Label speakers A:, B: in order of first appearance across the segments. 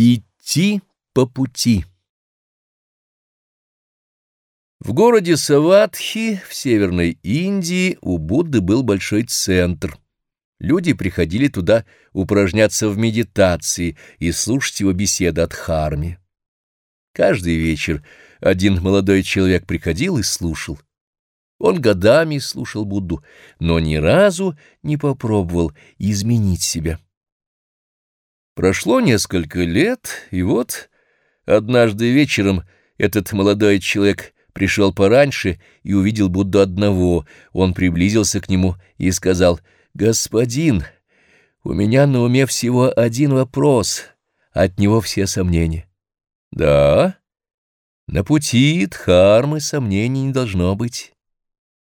A: Идти по пути В городе Саватхи в Северной Индии у Будды был большой центр. Люди приходили туда упражняться в медитации и слушать его беседы от Харми. Каждый вечер один молодой человек приходил и слушал. Он годами слушал Будду, но ни разу не попробовал изменить себя. Прошло несколько лет, и вот однажды вечером этот молодой человек пришел пораньше и увидел Будду одного. Он приблизился к нему и сказал, «Господин, у меня на уме всего один вопрос, от него все сомнения». «Да, на пути Дхармы сомнений не должно быть.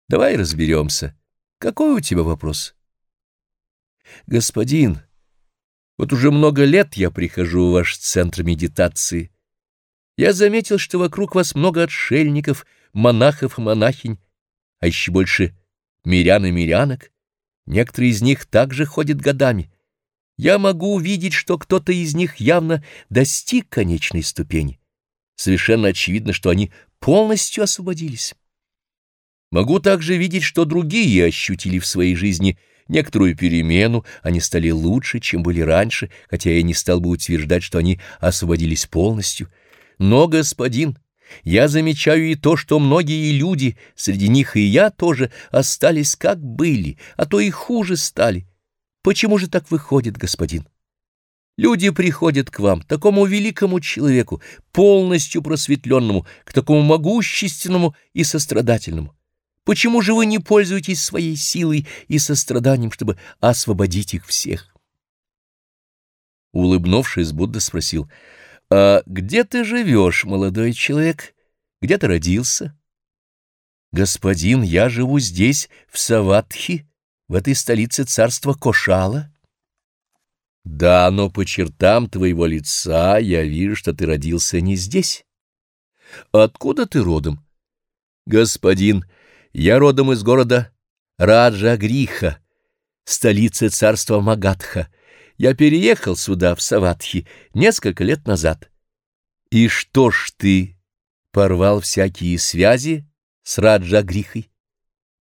A: Давай разберемся. Какой у тебя вопрос?» «Господин, — вот уже много лет я прихожу в ваш центр медитации. Я заметил, что вокруг вас много отшельников, монахов и монахинь, а еще больше мирян и мирянок. Некоторые из них также ходят годами. Я могу увидеть, что кто-то из них явно достиг конечной ступени. Совершенно очевидно, что они полностью освободились. Могу также видеть, что другие ощутили в своей жизни – Некоторую перемену они стали лучше, чем были раньше, хотя я не стал бы утверждать, что они освободились полностью. Но, господин, я замечаю и то, что многие люди, среди них и я тоже, остались как были, а то и хуже стали. Почему же так выходит, господин? Люди приходят к вам, такому великому человеку, полностью просветленному, к такому могущественному и сострадательному. Почему же вы не пользуетесь своей силой и состраданием, чтобы освободить их всех? Улыбнувшись, Будда спросил, «А где ты живешь, молодой человек? Где ты родился?» «Господин, я живу здесь, в Саватхи, в этой столице царства Кошала». «Да, но по чертам твоего лица я вижу, что ты родился не здесь. Откуда ты родом?» «Господин, — я родом из города Раджа-Гриха, столицы царства Магадха. Я переехал сюда, в Саватхи, несколько лет назад. И что ж ты, порвал всякие связи с Раджа-Грихой?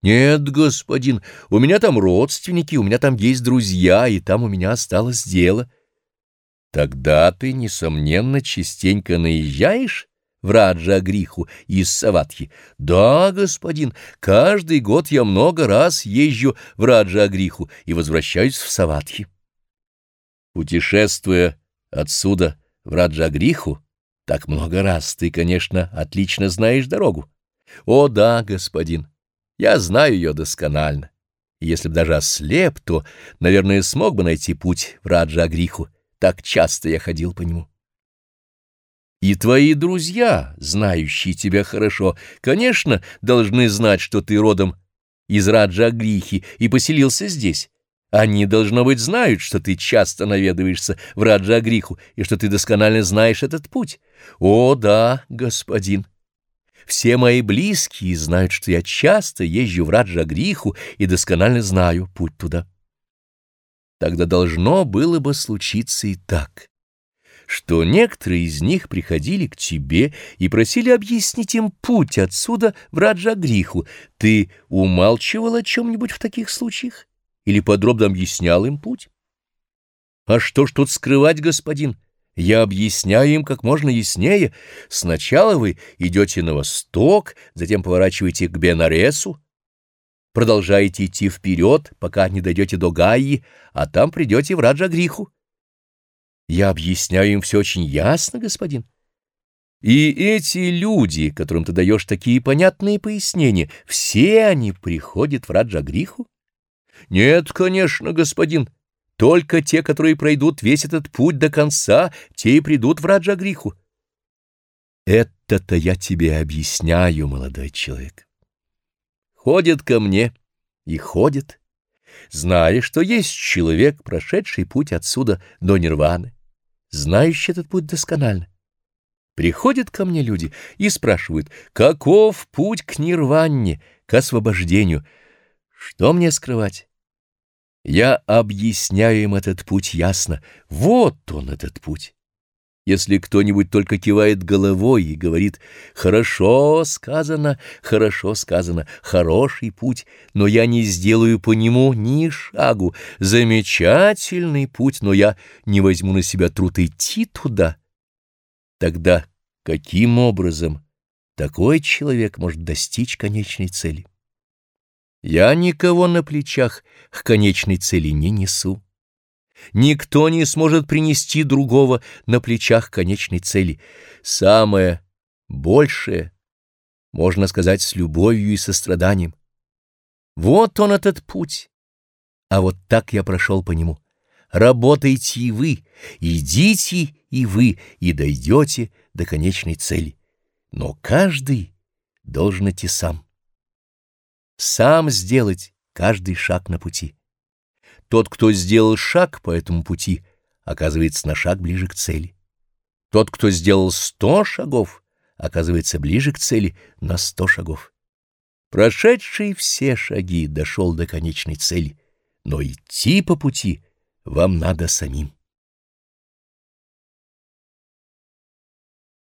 A: Нет, господин, у меня там родственники, у меня там есть друзья, и там у меня осталось дело. Тогда ты, несомненно, частенько наезжаешь в Раджа-Гриху из Саватхи. Да, господин, каждый год я много раз езжу в Раджа-Гриху и возвращаюсь в Саватхи. Путешествуя отсюда в Раджа-Гриху, так много раз ты, конечно, отлично знаешь дорогу. О да, господин, я знаю ее досконально. И если б даже ослеп, то, наверное, смог бы найти путь в Раджа-Гриху. Так часто я ходил по нему. И твои друзья, знающие тебя хорошо, конечно, должны знать, что ты родом из Раджа-Грихи и поселился здесь. Они, должно быть, знают, что ты часто наведываешься в Раджа-Гриху и что ты досконально знаешь этот путь. О, да, господин. Все мои близкие знают, что я часто езжу в Раджа-Гриху и досконально знаю путь туда. Тогда должно было бы случиться и так что некоторые из них приходили к тебе и просили объяснить им путь отсюда в Раджагриху. Ты умалчивал о чем-нибудь в таких случаях? Или подробно объяснял им путь? А что ж тут скрывать, господин? Я объясняю им как можно яснее. Сначала вы идете на восток, затем поворачиваете к Бенаресу, продолжаете идти вперед, пока не дойдете до Гаи, а там придете в Раджагриху. Я объясняю им все очень ясно, господин. И эти люди, которым ты даешь такие понятные пояснения, все они приходят в Раджагриху? Нет, конечно, господин. Только те, которые пройдут весь этот путь до конца, те и придут в Раджагриху. Это-то я тебе объясняю, молодой человек. Ходят ко мне и ходят, зная, что есть человек, прошедший путь отсюда до нирваны знающий этот путь досконально. Приходят ко мне люди и спрашивают, каков путь к нирванне, к освобождению. Что мне скрывать? Я объясняю им этот путь ясно. Вот он, этот путь. Если кто-нибудь только кивает головой и говорит «хорошо сказано, хорошо сказано, хороший путь, но я не сделаю по нему ни шагу, замечательный путь, но я не возьму на себя труд идти туда», тогда каким образом такой человек может достичь конечной цели? Я никого на плечах к конечной цели не несу. Никто не сможет принести другого на плечах конечной цели. Самое большее, можно сказать, с любовью и состраданием. Вот он этот путь. А вот так я прошел по нему. Работайте и вы, идите и вы, и дойдете до конечной цели. Но каждый должен идти сам. Сам сделать каждый шаг на пути. Тот, кто сделал шаг по этому пути, оказывается на шаг ближе к цели. Тот, кто сделал сто шагов, оказывается ближе к цели на сто шагов. Прошедший все шаги дошел до конечной цели, но идти по пути вам надо самим.